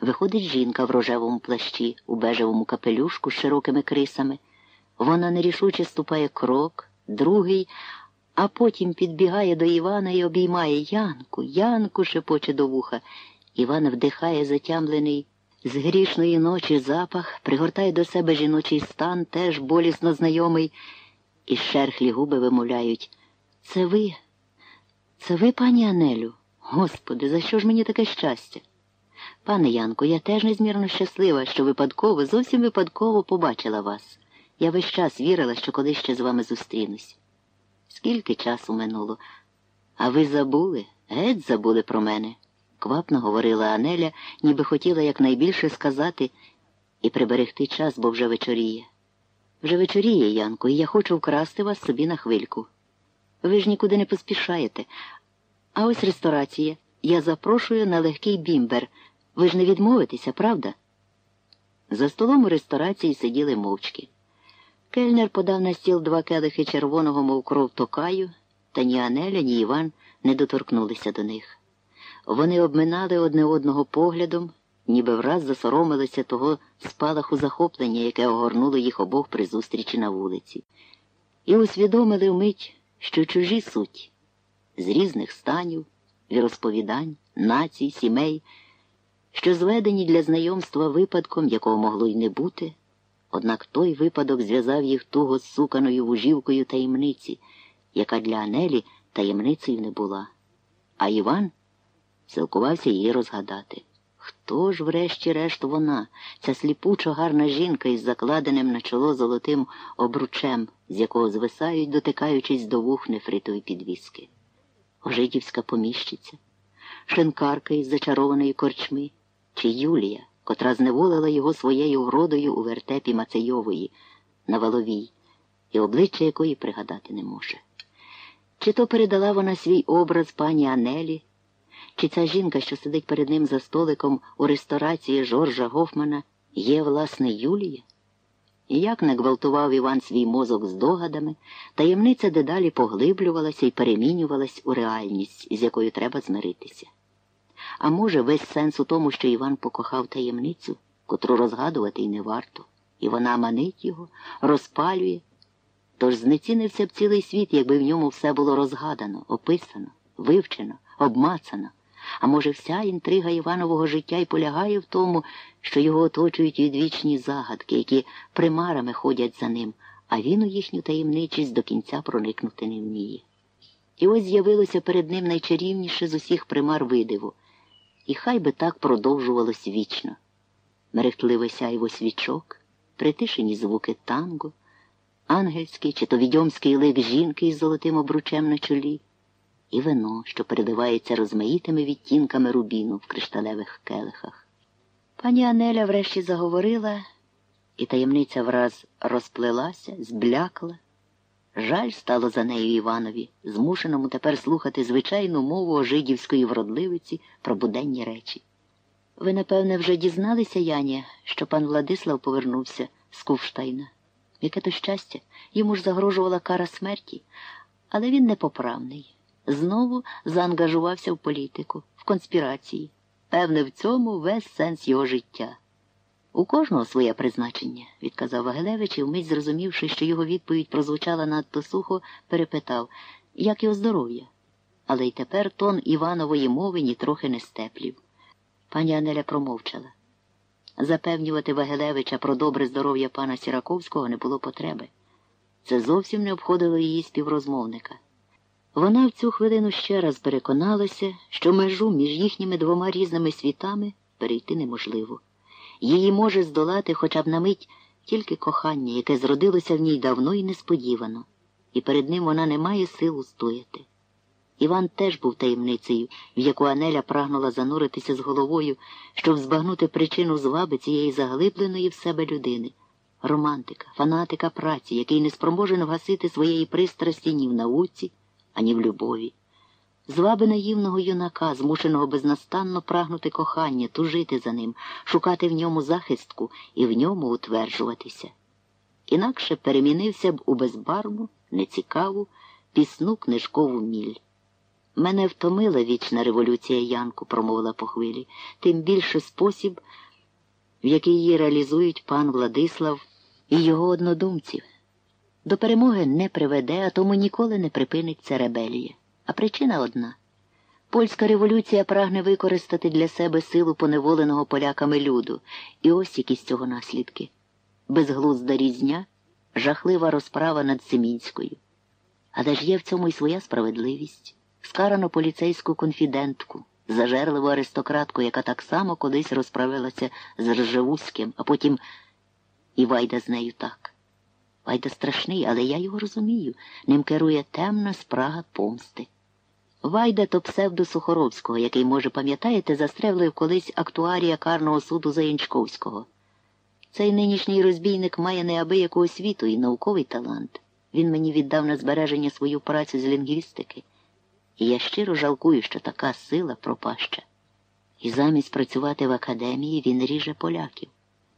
Виходить жінка в рожевому плащі, у бежевому капелюшку з широкими крисами. Вона нерішуче ступає крок, другий, а потім підбігає до Івана і обіймає Янку, Янку шепоче до вуха. Іван вдихає затямлений з грішної ночі запах, пригортає до себе жіночий стан, теж болісно знайомий, і шерхлі губи вимовляють. Це ви? Це ви, пані Анелю? Господи, за що ж мені таке щастя? Пане Янко, я теж незмірно щаслива, що випадково, зовсім випадково побачила вас. Я весь час вірила, що колись ще з вами зустрінусь. Скільки часу минуло? А ви забули, геть забули про мене, квапно говорила Анеля, ніби хотіла якнайбільше сказати і приберегти час, бо вже вечоріє. Вже вечоріє, Янко, і я хочу вкрасти вас собі на хвильку. Ви ж нікуди не поспішаєте. А ось ресторація. Я запрошую на легкий бімбер. Ви ж не відмовитеся, правда? За столом у ресторації сиділи мовчки. Кельнер подав на стіл два келихи червоного, мов кров токаю, та ні Анеля, ні Іван не доторкнулися до них. Вони обминали одне одного поглядом, ніби враз засоромилися того спалаху захоплення, яке огорнуло їх обох при зустрічі на вулиці, і усвідомили вмить, що чужі суть з різних станів, віросповідань, націй, сімей, що зведені для знайомства випадком, якого могло й не бути. Однак той випадок зв'язав їх туго з суканою вужівкою таємниці, яка для Анелі таємницею не була. А Іван силкувався її розгадати. Хто ж, врешті-решт, вона, ця сліпучо гарна жінка із закладеним на чоло золотим обручем, з якого звисають, дотикаючись до вух нефритові підвіски? Ожидівська поміщиця, шинкарка із зачарованої корчми, чи Юлія? котра зневолила його своєю вродою у вертепі Мацейової на валовій, і обличчя якої пригадати не може. Чи то передала вона свій образ пані Анелі, чи ця жінка, що сидить перед ним за столиком у ресторації Жоржа Гофмана, є, власне, Юлія? І як не гвалтував Іван свій мозок з догадами, таємниця дедалі поглиблювалася і перемінювалась у реальність, з якою треба змиритися. А може, весь сенс у тому, що Іван покохав таємницю, котру розгадувати й не варто, і вона манить його, розпалює. Тож знецінився б цілий світ, якби в ньому все було розгадано, описано, вивчено, обмацано. А може, вся інтрига Іванового життя й полягає в тому, що його оточують відвічні загадки, які примарами ходять за ним, а він у їхню таємничість до кінця проникнути не вміє. І ось з'явилося перед ним найчарівніше з усіх примар видиву. І хай би так продовжувалось вічно. Мерехтливе сяйво свічок, притишені звуки танго, ангельський чи то відьомський лик жінки із золотим обручем на чолі, і вино, що переливається розмаїтими відтінками рубіну в кришталевих келихах. Пані Анеля врешті заговорила, і таємниця враз розплилася, зблякла. Жаль стало за нею Іванові, змушеному тепер слухати звичайну мову ожидівської вродливиці про буденні речі. Ви, напевне, вже дізналися, Яні, що пан Владислав повернувся з Кувштайна. Яке то щастя, йому ж загрожувала кара смерті, але він непоправний. Знову заангажувався в політику, в конспірації. Певне, в цьому весь сенс його життя. У кожного своє призначення, відказав Вагелевич і вмить зрозумівши, що його відповідь прозвучала надто сухо, перепитав, як його здоров'я. Але й тепер тон Іванової мови нітрохи не степлів. Пані Анеля промовчала. Запевнювати Вагелевича про добре здоров'я пана Сіраковського не було потреби. Це зовсім не обходило її співрозмовника. Вона в цю хвилину ще раз переконалася, що межу між їхніми двома різними світами перейти неможливо. Її може здолати хоча б на мить тільки кохання, яке зродилося в ній давно і несподівано, і перед ним вона не має сил устояти. Іван теж був таємницею, в яку Анеля прагнула зануритися з головою, щоб збагнути причину зваби цієї заглибленої в себе людини, романтика, фанатика праці, який не спроможен вгасити своєї пристрасті ні в науці, ані в любові зваби наївного юнака, змушеного безнастанно прагнути кохання, тужити за ним, шукати в ньому захистку і в ньому утверджуватися. Інакше перемінився б у безбарвну, нецікаву, пісну книжкову міль. Мене втомила вічна революція Янку, промовила по хвилі, тим більше спосіб, в який її реалізують пан Владислав і його однодумців. До перемоги не приведе, а тому ніколи не припиниться ребелія. А причина одна. Польська революція прагне використати для себе силу поневоленого поляками люду, і ось які з цього наслідки. Безглузда різня, жахлива розправа над Семінською. Але ж є в цьому й своя справедливість. Скарано поліцейську конфідентку, зажерливу аристократку, яка так само колись розправилася з Ржевузьким, а потім і Вайда з нею так. Вайда страшний, але я його розумію. Ним керує темна спрага помсти. Вайда то псевдо Сухоровського, який, може, пам'ятаєте, застрелив колись актуарія карного суду Заянчковського. Цей нинішній розбійник має неабияку освіту і науковий талант. Він мені віддав на збереження свою працю з лінгвістики. І я щиро жалкую, що така сила пропаща. І замість працювати в академії він ріже поляків.